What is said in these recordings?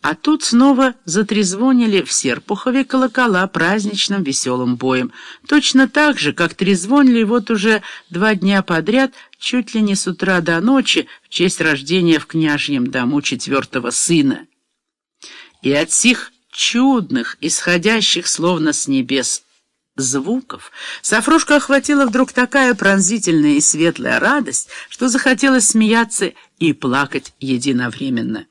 А тут снова затрезвонили в Серпухове колокола праздничным веселым боем. Точно так же, как трезвонили вот уже два дня подряд, чуть ли не с утра до ночи, в честь рождения в княжьем дому четвертого сына. И от сих чудных, исходящих словно с небес звуков, Сафрошку охватила вдруг такая пронзительная и светлая радость, что захотелось смеяться и плакать единовременно.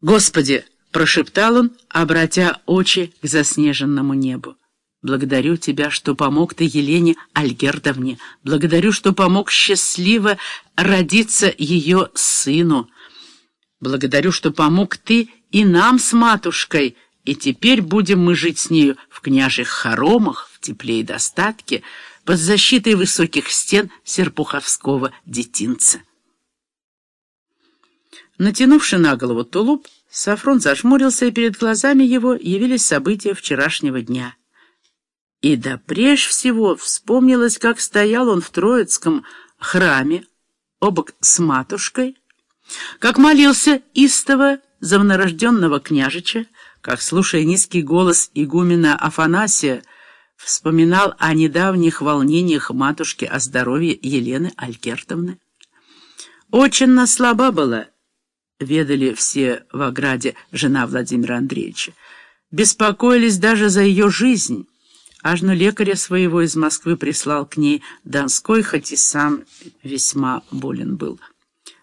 «Господи!» — прошептал он, обратя очи к заснеженному небу. «Благодарю Тебя, что помог Ты Елене Альгердовне. Благодарю, что помог счастливо родиться ее сыну. Благодарю, что помог Ты и нам с матушкой, и теперь будем мы жить с нею в княжих хоромах, в тепле и достатке, под защитой высоких стен серпуховского детинца». Натянувши на голову тулуп, Сафрон зажмурился, и перед глазами его явились события вчерашнего дня. И да прежде всего вспомнилось, как стоял он в Троицком храме, обок с матушкой, как молился истово за мнорожденного княжича, как, слушая низкий голос игумена Афанасия, вспоминал о недавних волнениях матушки о здоровье Елены Алькертовны. Очень слаба была, ведали все в ограде жена Владимира Андреевича. Беспокоились даже за ее жизнь. Аж ну лекаря своего из Москвы прислал к ней Донской, хоть и сам весьма болен был.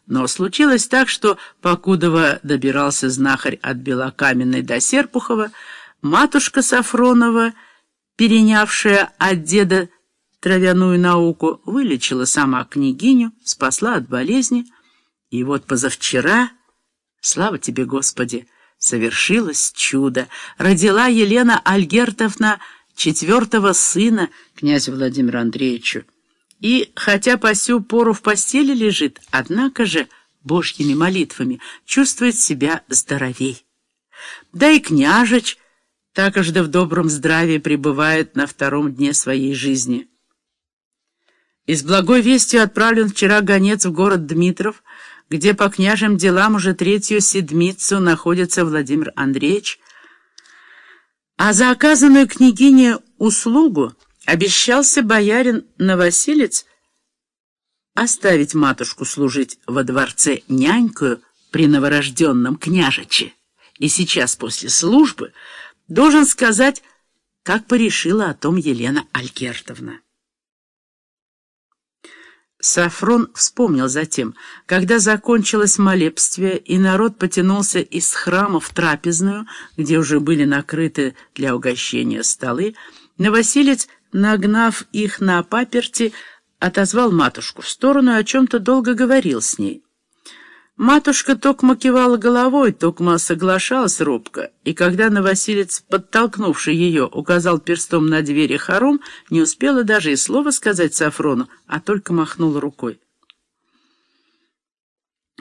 Но случилось так, что, покудова добирался знахарь от Белокаменной до Серпухова, матушка Сафронова, перенявшая от деда травяную науку, вылечила сама княгиню, спасла от болезни, и вот позавчера... Слава тебе, Господи! Совершилось чудо. Родила Елена Альгертовна четвертого сына князю Владимиру Андреевичу. И, хотя по сю пору в постели лежит, однако же божьими молитвами чувствует себя здоровей. Да и княжич такожды в добром здравии пребывает на втором дне своей жизни. Из благой вестью отправлен вчера гонец в город Дмитров, где по княжим делам уже третью седмицу находится Владимир Андреевич, а за оказанную княгине услугу обещался боярин Новосилец оставить матушку служить во дворце нянькою при новорожденном княжиче. И сейчас после службы должен сказать, как порешила о том Елена Алькертовна. Сафрон вспомнил затем, когда закончилось молебствие, и народ потянулся из храма в трапезную, где уже были накрыты для угощения столы, Новосилец, нагнав их на паперти, отозвал матушку в сторону и о чем-то долго говорил с ней. Матушка токмо кивала головой, токмо соглашалась робко, и когда Новосилец, подтолкнувший ее, указал перстом на двери хором, не успела даже и слова сказать Сафрону, а только махнула рукой.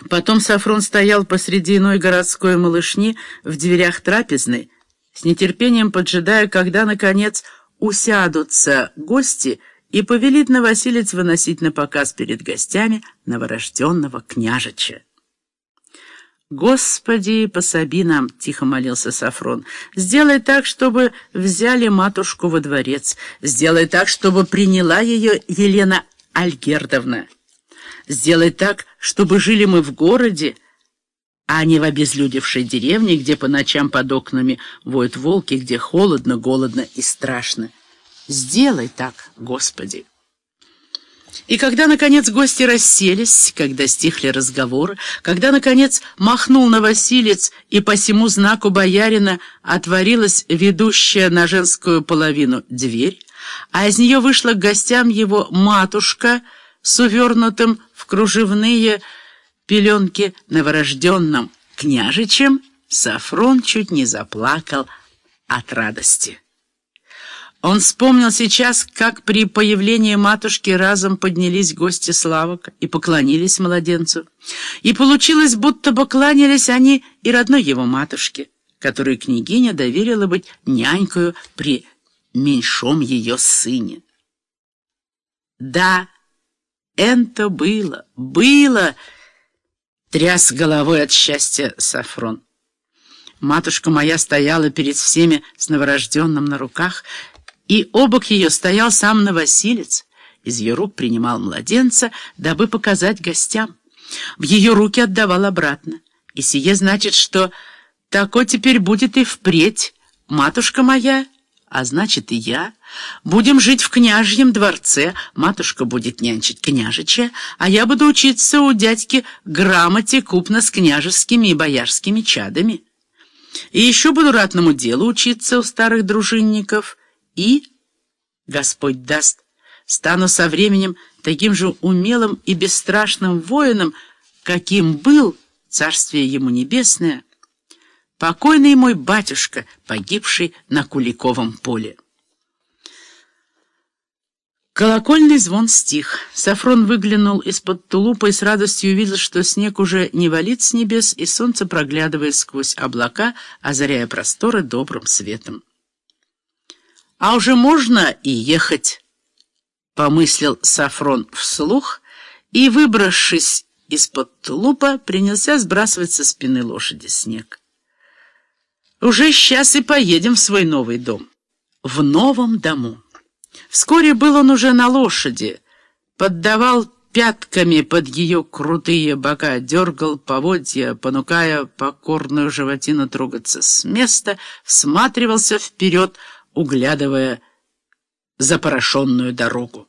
Потом Сафрон стоял посреди иной городской малышни в дверях трапезной, с нетерпением поджидая, когда, наконец, усядутся гости и повелит Новосилец выносить на показ перед гостями новорожденного княжича. «Господи, пособи нам!» — тихо молился Сафрон. «Сделай так, чтобы взяли матушку во дворец. Сделай так, чтобы приняла ее Елена Альгердовна. Сделай так, чтобы жили мы в городе, а не в обезлюдевшей деревне, где по ночам под окнами воют волки, где холодно, голодно и страшно. Сделай так, Господи!» И когда, наконец, гости расселись, когда стихли разговоры, когда, наконец, махнул новосилец, и по всему знаку боярина отворилась ведущая на женскую половину дверь, а из нее вышла к гостям его матушка с увернутым в кружевные пеленки новорожденным княжичем, Сафрон чуть не заплакал от радости. Он вспомнил сейчас, как при появлении матушки разом поднялись гости Славок и поклонились младенцу. И получилось, будто бы кланялись они и родной его матушке, которой княгиня доверила быть нянькою при меньшом ее сыне. Да, это было, было, тряс головой от счастья Сафрон. Матушка моя стояла перед всеми с новорожденным на руках, и обок ее стоял сам новосилец. Из ее рук принимал младенца, дабы показать гостям. В ее руки отдавал обратно. И сие значит, что тако теперь будет и впредь. Матушка моя, а значит и я, будем жить в княжьем дворце, матушка будет нянчить княжича, а я буду учиться у дядьки грамоте купно с княжескими и боярскими чадами. И еще буду ратному делу учиться у старых дружинников, и, Господь даст, стану со временем таким же умелым и бесстрашным воином, каким был, царствие ему небесное, покойный мой батюшка, погибший на Куликовом поле. Колокольный звон стих. Сафрон выглянул из-под тулупа и с радостью увидел, что снег уже не валит с небес, и солнце проглядывает сквозь облака, озаряя просторы добрым светом. «А уже можно и ехать», — помыслил Сафрон вслух, и, выбравшись из-под тулупа, принялся сбрасывать со спины лошади снег. «Уже сейчас и поедем в свой новый дом. В новом дому». Вскоре был он уже на лошади, поддавал пятками под ее крутые бока, дергал поводья, понукая покорную животину трогаться с места, всматривался вперед, углядывая запорошенную дорогу.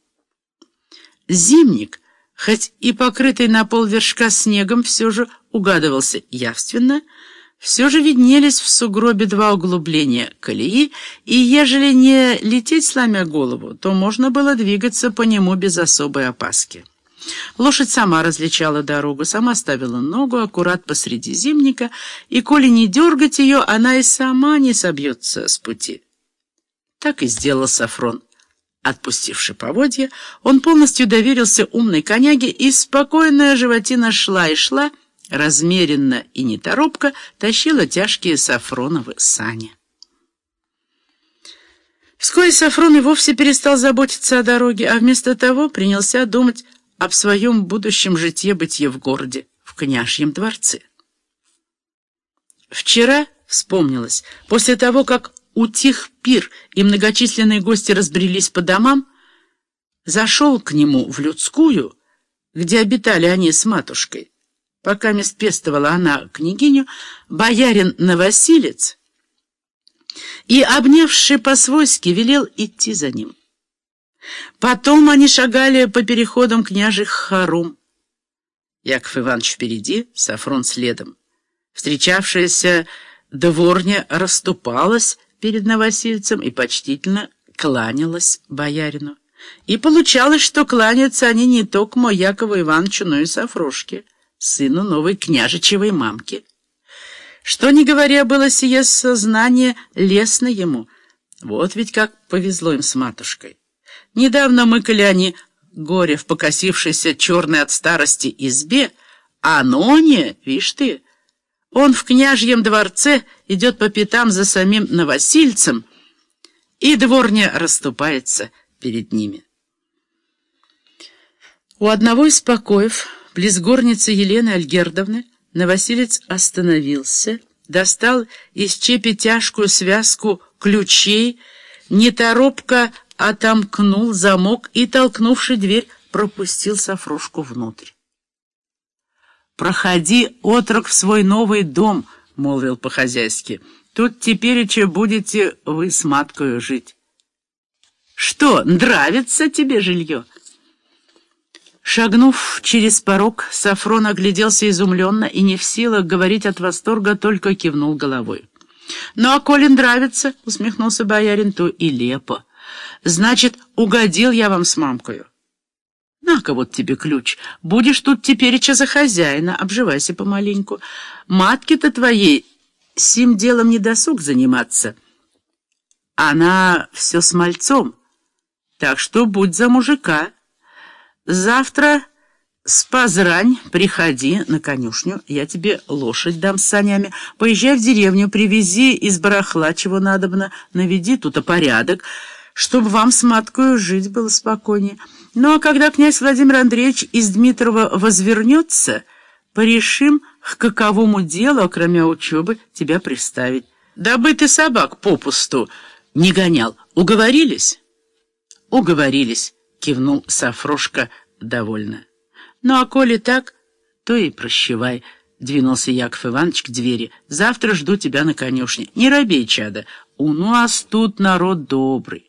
Зимник, хоть и покрытый на полвершка снегом, все же угадывался явственно — все же виднелись в сугробе два углубления колеи, и ежели не лететь, сломя голову, то можно было двигаться по нему без особой опаски. Лошадь сама различала дорогу, сама ставила ногу аккурат посреди зимника, и, коли не дергать ее, она и сама не собьется с пути. Так и сделал Сафрон. Отпустивши поводья, он полностью доверился умной коняге, и спокойная животина шла и шла, размеренно и неторопко тащила тяжкие Сафроновы сани. Вскоре Сафрон и вовсе перестал заботиться о дороге, а вместо того принялся думать об своем будущем житье-бытие в городе, в княжьем дворце. Вчера вспомнилось, после того, как утих пир и многочисленные гости разбрелись по домам, зашел к нему в людскую, где обитали они с матушкой, пока пестовала она княгиню, боярин Новосилец, и, обнявший по-свойски, велел идти за ним. Потом они шагали по переходам княжих хорум. Яков Иванович впереди, Сафрон следом. Встречавшаяся дворня расступалась перед новосильцем и почтительно кланялась боярину. И получалось, что кланятся они не только Якову Ивановичу, но и Сафрошке сыну новой княжичевой мамки. Что не говоря, было сие сознание лестно ему. Вот ведь как повезло им с матушкой. Недавно мыкали они горе в покосившейся черной от старости избе, а Ноне, видишь ты, он в княжьем дворце идет по пятам за самим новосильцем, и дворня расступается перед ними. У одного из покоев Близ горницы Елены Альгердовны Новосилец остановился, достал из чепи тяжкую связку ключей, неторопко отомкнул замок и, толкнувши дверь, пропустил Сафрошку внутрь. «Проходи, отрок, в свой новый дом», — молвил по-хозяйски. «Тут тепереча будете вы с маткою жить». «Что, нравится тебе жилье?» Шагнув через порог, Сафрон огляделся изумленно и не в силах говорить от восторга, только кивнул головой. «Ну, а коли нравится, — усмехнулся боярин, — то и лепо. Значит, угодил я вам с мамкою. На-ка вот тебе ключ. Будешь тут тепереча за хозяина, обживайся помаленьку. Матке-то твоей сим делом не досуг заниматься. Она все с мальцом, так что будь за мужика». Завтра с приходи на конюшню, я тебе лошадь дам с санями. Поезжай в деревню, привези из барахла, чего надобно, наведи тут порядок, чтобы вам с маткою жить было спокойнее. Ну а когда князь Владимир Андреевич из Дмитрова возвернется, порешим, к каковому делу, кроме учебы, тебя приставить? Дабы ты собак попусту не гонял. Уговорились?» «Уговорились», — кивнул Сафрошка довольно. «Ну а коли так, то и прощевай», — двинулся Яков Иванович к двери. «Завтра жду тебя на конюшне. Не робей, чада. У нас тут народ добрый».